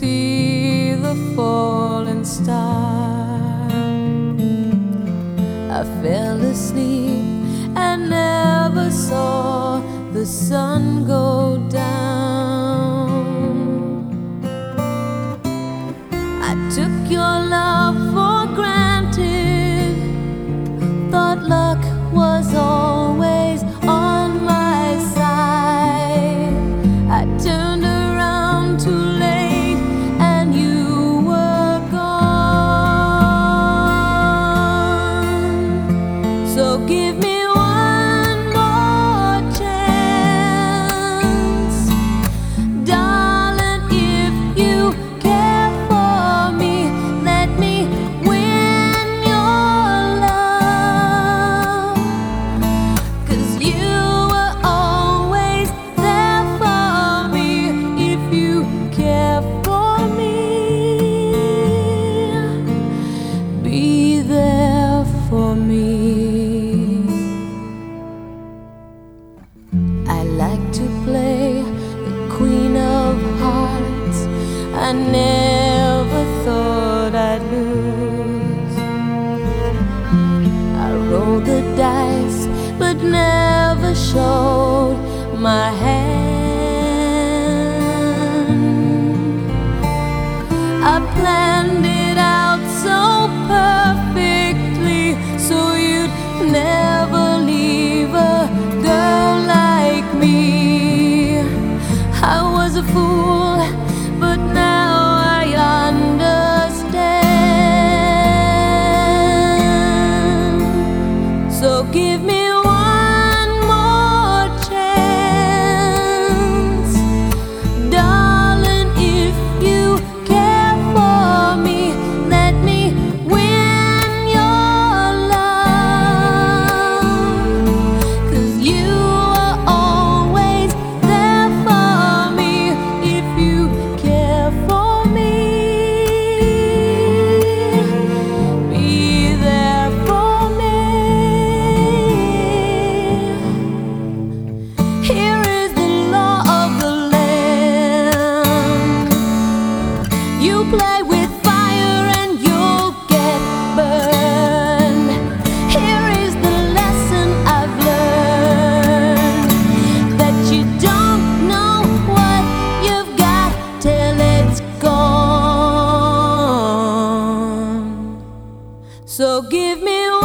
see the falling star. I fell asleep and never saw the sun go down. I took your love. 手。So give me